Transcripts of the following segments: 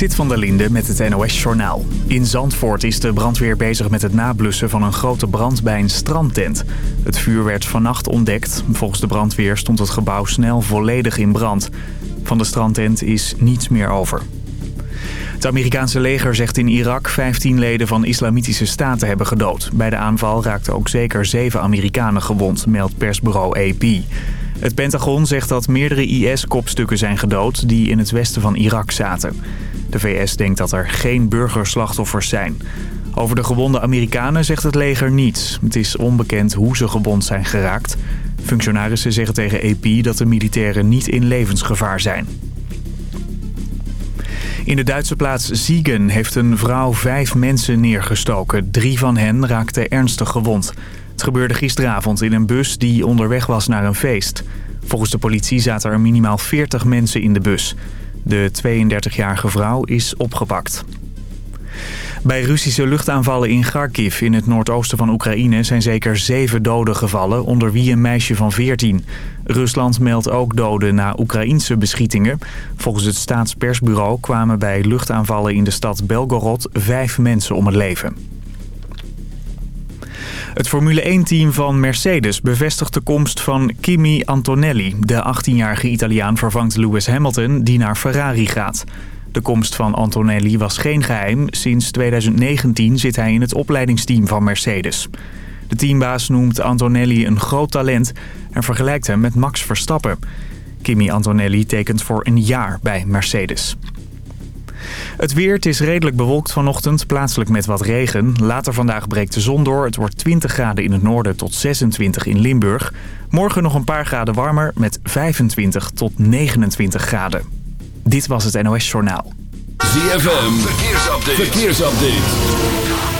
Sit van der Linde met het NOS-journaal. In Zandvoort is de brandweer bezig met het nablussen van een grote brand bij een strandtent. Het vuur werd vannacht ontdekt. Volgens de brandweer stond het gebouw snel volledig in brand. Van de strandtent is niets meer over. Het Amerikaanse leger zegt in Irak 15 leden van islamitische staten hebben gedood. Bij de aanval raakten ook zeker zeven Amerikanen gewond, meldt persbureau AP. Het Pentagon zegt dat meerdere IS-kopstukken zijn gedood die in het westen van Irak zaten. De VS denkt dat er geen burgerslachtoffers zijn. Over de gewonde Amerikanen zegt het leger niets. Het is onbekend hoe ze gewond zijn geraakt. Functionarissen zeggen tegen AP dat de militairen niet in levensgevaar zijn. In de Duitse plaats Siegen heeft een vrouw vijf mensen neergestoken. Drie van hen raakten ernstig gewond. Het gebeurde gisteravond in een bus die onderweg was naar een feest. Volgens de politie zaten er minimaal 40 mensen in de bus. De 32-jarige vrouw is opgepakt. Bij Russische luchtaanvallen in Kharkiv in het noordoosten van Oekraïne zijn zeker zeven doden gevallen, onder wie een meisje van 14. Rusland meldt ook doden na Oekraïnse beschietingen. Volgens het staatspersbureau kwamen bij luchtaanvallen in de stad Belgorod vijf mensen om het leven. Het Formule 1-team van Mercedes bevestigt de komst van Kimi Antonelli. De 18-jarige Italiaan vervangt Lewis Hamilton, die naar Ferrari gaat. De komst van Antonelli was geen geheim. Sinds 2019 zit hij in het opleidingsteam van Mercedes. De teambaas noemt Antonelli een groot talent en vergelijkt hem met Max Verstappen. Kimi Antonelli tekent voor een jaar bij Mercedes. Het weer, het is redelijk bewolkt vanochtend, plaatselijk met wat regen. Later vandaag breekt de zon door. Het wordt 20 graden in het noorden tot 26 in Limburg. Morgen nog een paar graden warmer met 25 tot 29 graden. Dit was het NOS Journaal. ZFM, verkeersupdate. verkeersupdate.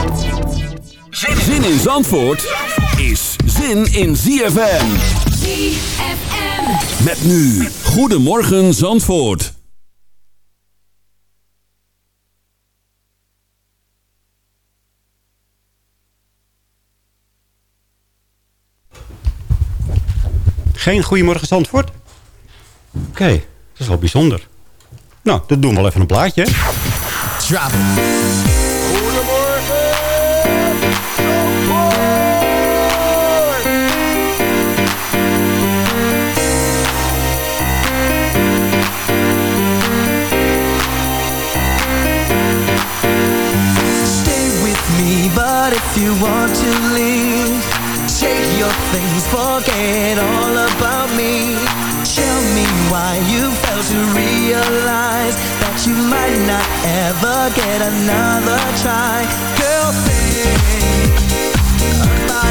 Zin in Zandvoort is zin in ZFM. ZFM. Met nu, Goedemorgen Zandvoort. Geen Goedemorgen Zandvoort? Oké, dat is wel bijzonder. Nou, dat doen we wel even een plaatje. hè? But if you want to leave, take your things, forget all about me. Tell me why you failed to realize that you might not ever get another try. Girl, think about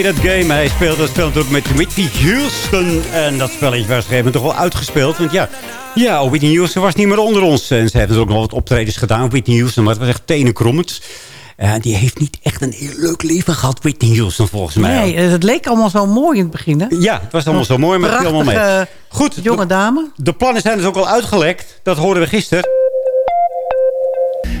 Play that game? Hij speelt dat spel natuurlijk met Whitney Houston. En dat spelletje was op een gegeven moment toch wel uitgespeeld. Want ja, ja, Whitney Houston was niet meer onder ons. En ze heeft ook nog wat optredens gedaan, Whitney Houston. Maar het was echt tenenkrommend. En die heeft niet echt een heel leuk leven gehad, Whitney Houston, volgens mij. Nee, eh, het leek allemaal zo mooi in het begin, hè? Ja, het was allemaal zo mooi, maar het viel allemaal mee. Goed, jonge dame. de plannen zijn dus ook al uitgelekt. Dat hoorden we gisteren.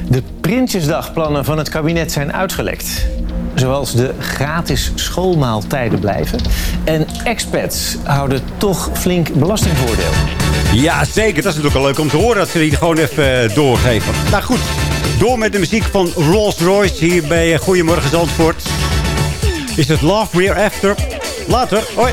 De Prinsjesdagplannen van het kabinet zijn uitgelekt. Zoals de gratis schoolmaaltijden blijven. En expats houden toch flink belastingvoordeel. Ja, zeker. Dat is natuurlijk wel leuk om te horen dat ze die gewoon even eh, doorgeven. Nou goed, door met de muziek van Rolls Royce hier bij eh, Goedemorgen Zandvoort. Is het Love We're After? Later, hoi.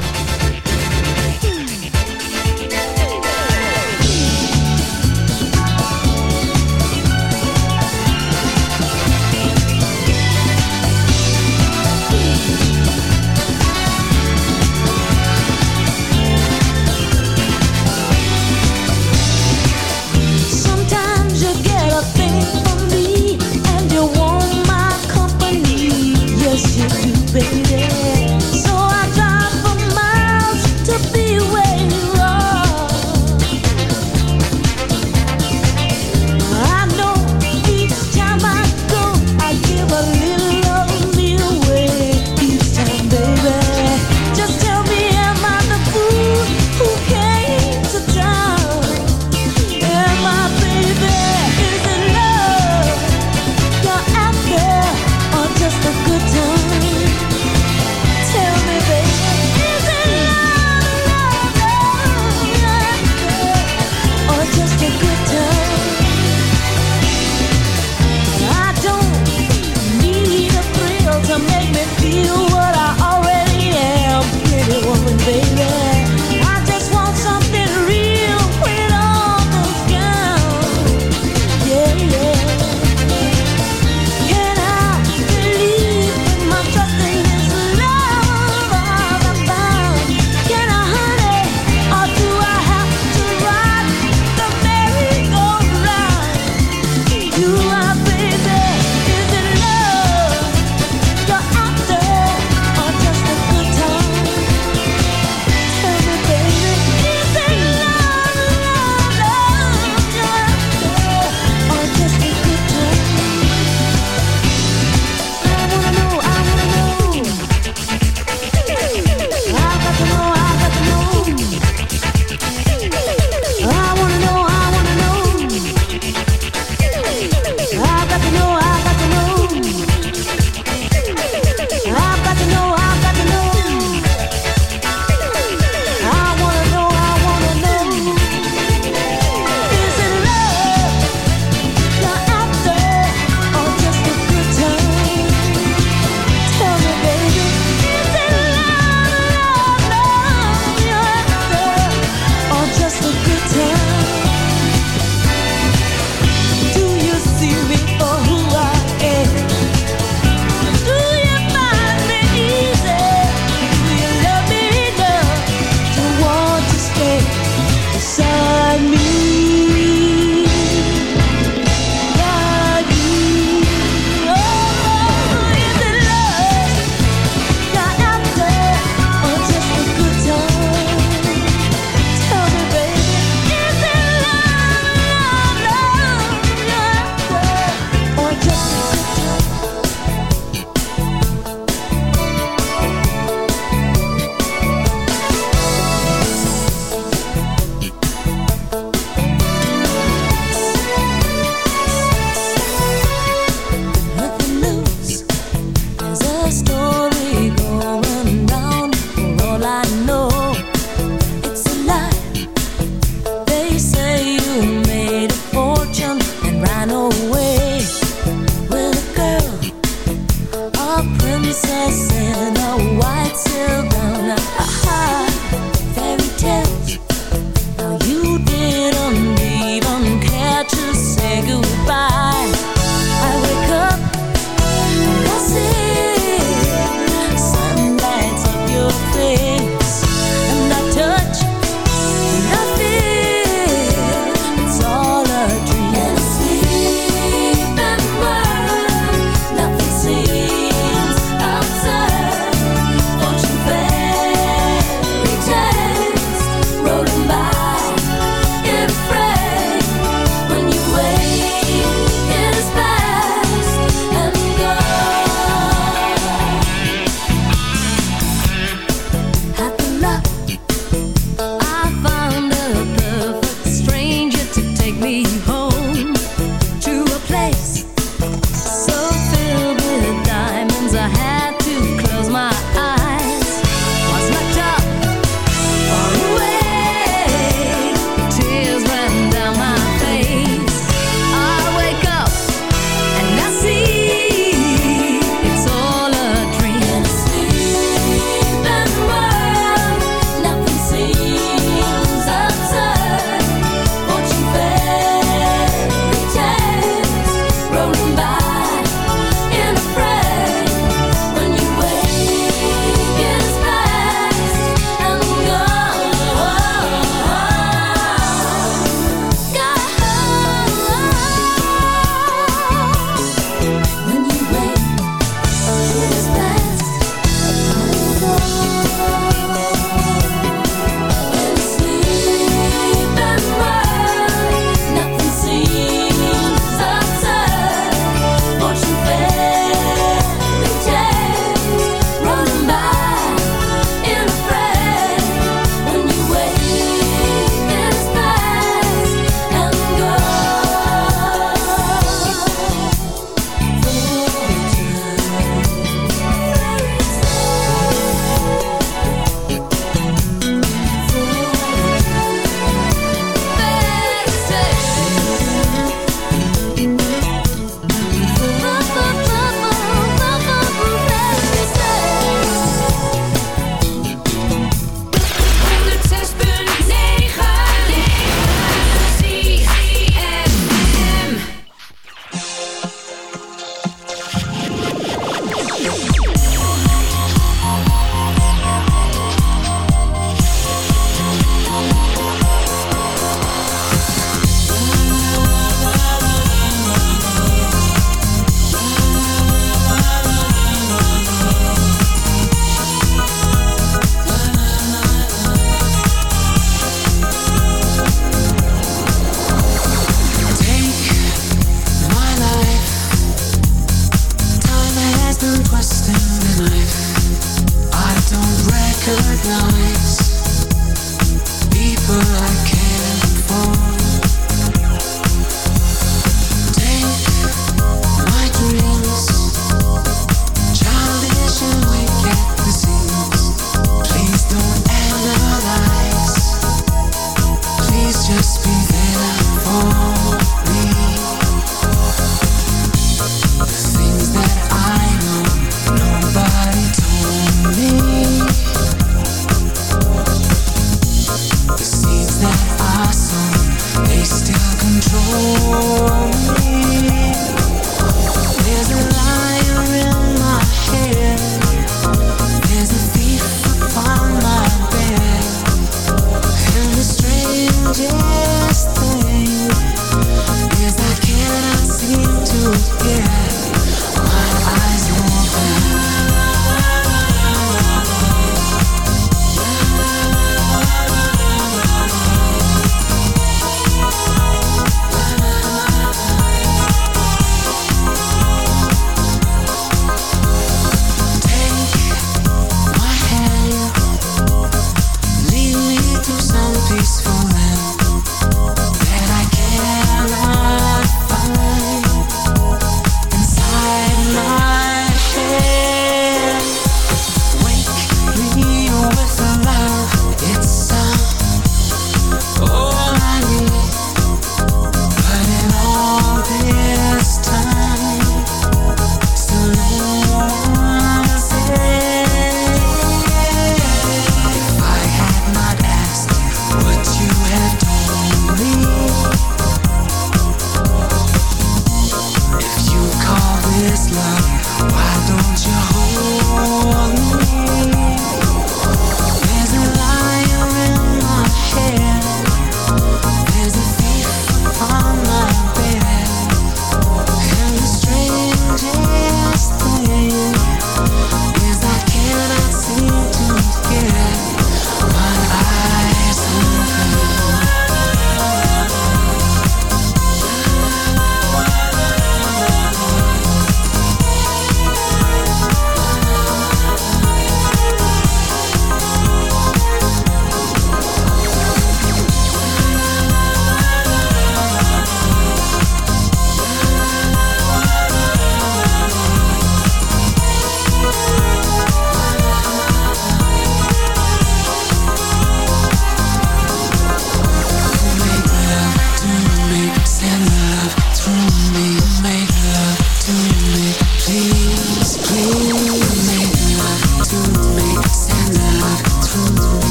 中。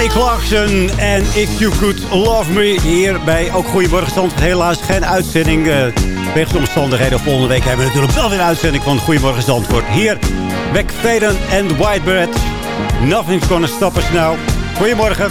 Kelly Clarkson en If You Could Love Me. Hier bij ook Goedemorgen Stand. Helaas geen uitzending. eh wegens de omstandigheden. Volgende week hebben we natuurlijk wel weer een uitzending van Goedemorgen Zandvoort. Hier, McFadden en Whitebread. Nothing's gonna stop us now. Goedemorgen.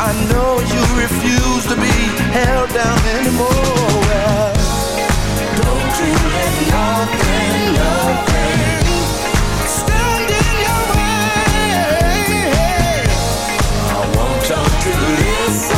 I know you refuse to be held down anymore. Well, don't you let nothing, nothing stand in your way. I want you to listen.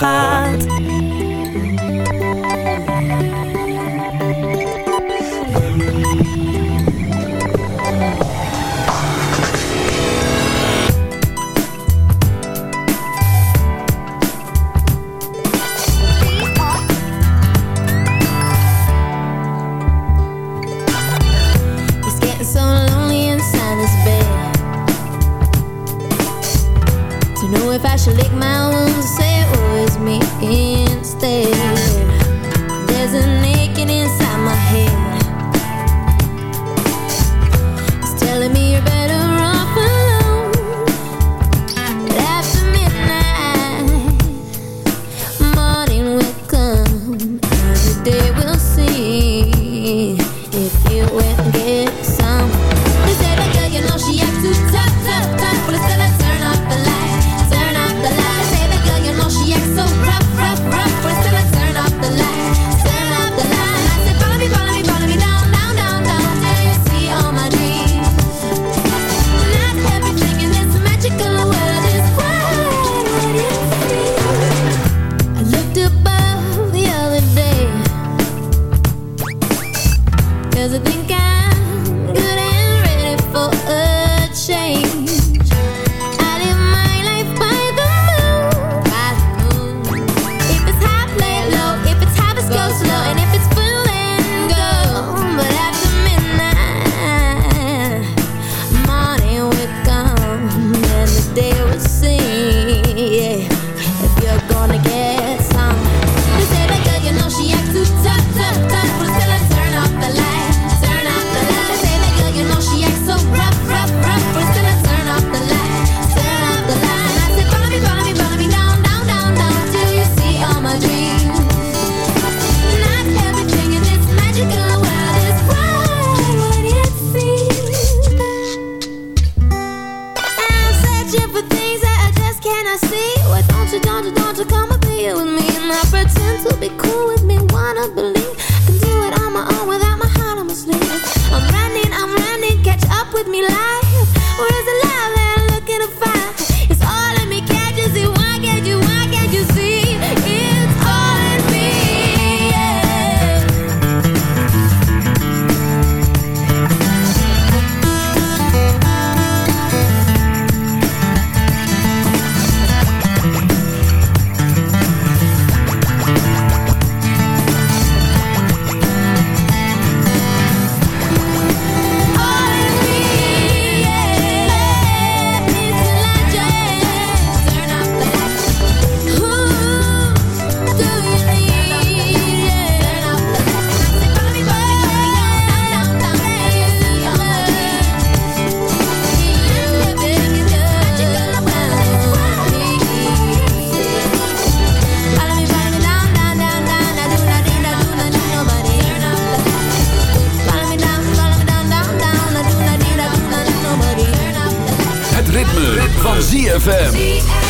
gaat ZFM.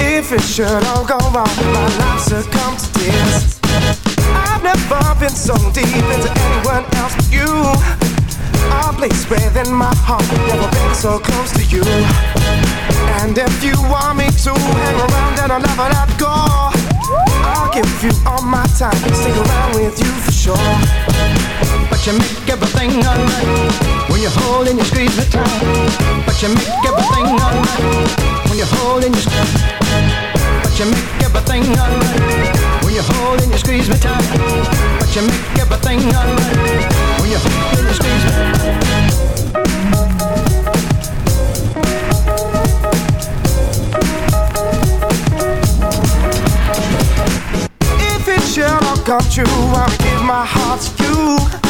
If it should all go wrong, my life succumb to tears. I've never been so deep into anyone else but you. A place within my heart, never been so close to you. And if you want me to hang around and I'll never let go, I'll give you all my time, stick around with you for sure. But you make everything alright when you hold and you squeeze me tight. But you make everything alright when you hold and you squeeze. But you make everything alright when you hold and you squeeze me tight. But you make everything alright when you hold and you squeeze me. If it should all come true, I'll give my heart to you.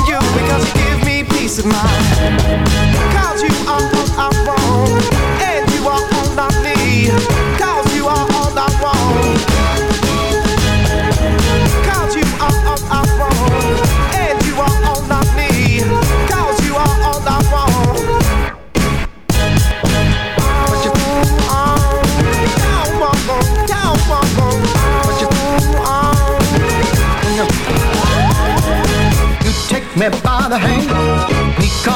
peace of mind. Cause you are all I want, and you are all I need. Cause you are all I want. Cause you are all I want, and you are all I need. Cause you are all I want. But you,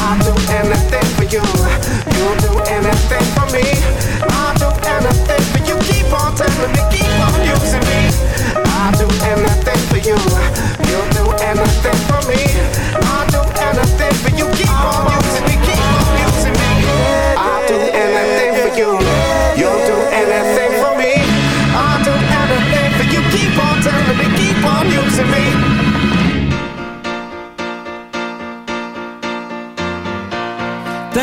I'll do anything for you. You'll do anything for me. I'll do anything you. Keep on telling me, keep on using me. I'll do anything for you. You'll do anything for me. I'll do anything for you. Keep on using me, keep on using me. I'll do anything for you. You'll do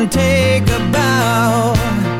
And take a bow?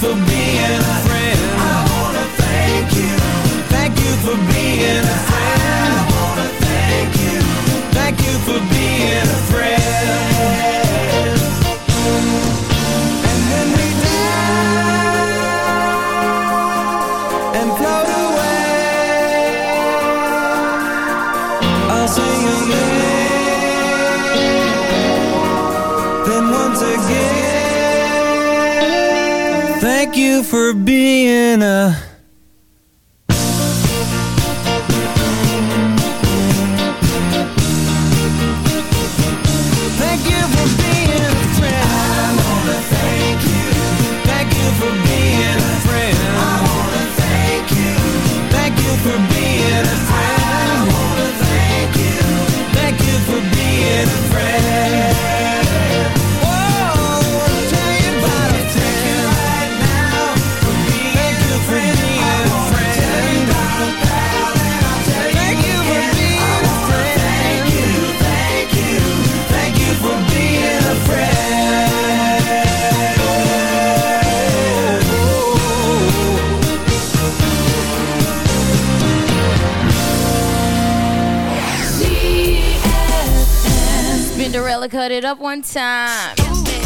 for being a friend. Thank you for being a. Thank you for being Cut it up one time.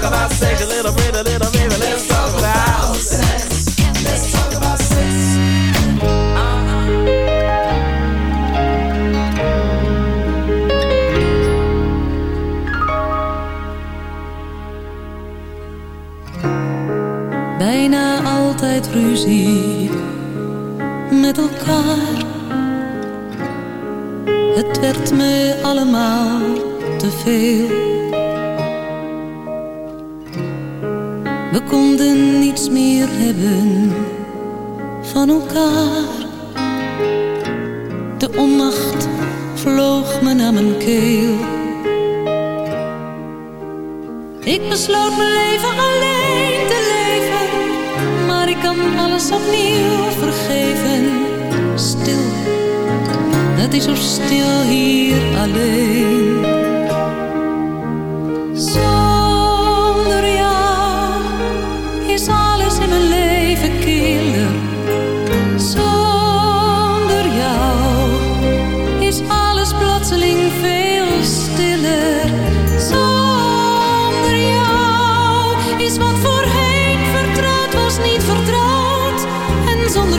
Talk about sex a little bit, a little baby. Let's talk about sex. Let's talk about sex. bijna altijd ruzie met elkaar. Het werd me allemaal te veel. Van elkaar. Herkes olur